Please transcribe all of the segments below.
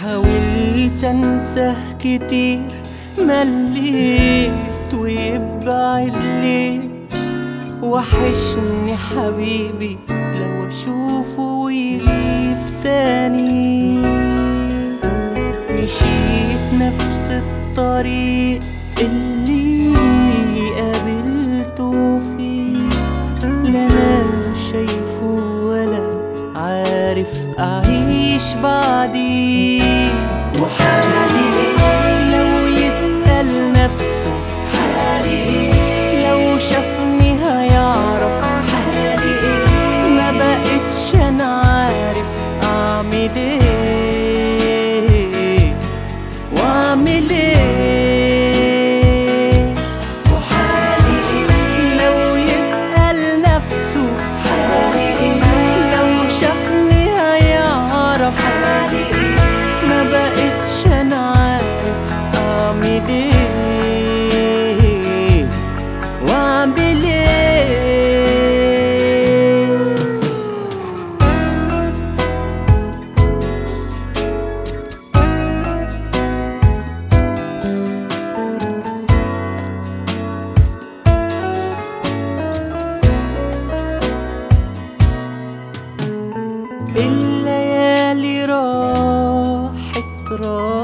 حاولت أنساه كتير مليت ويبعد ليه وحشني حبيبي لو أشوفه ويغيب تاني. مشيت نفس الطريق اللي اعيش بعديه وحالي لو يسأل نفسه حالي لو شافني هيعرف حالي ما بقتش أنا عارف أعمل إيه وأعمل إيه.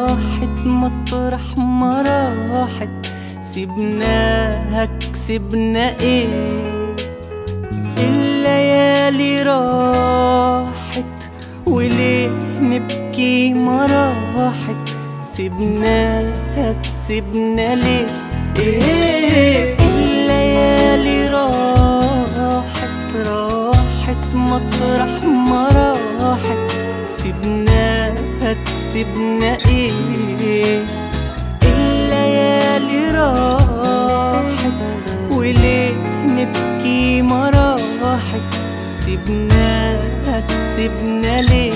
راحت مطرح ما راحت سيبناها كسبنا إيه؟ الليالي راحت وليه نبكي ما راحت؟ سيبناها كسبنا ليه؟ إيه الليالي راحت راحت مطرح ما راحت سيبناها كسبنا إيه؟ الليالي راحت وليه نبكي ما راحت؟ سيبناها كسبنا ليه؟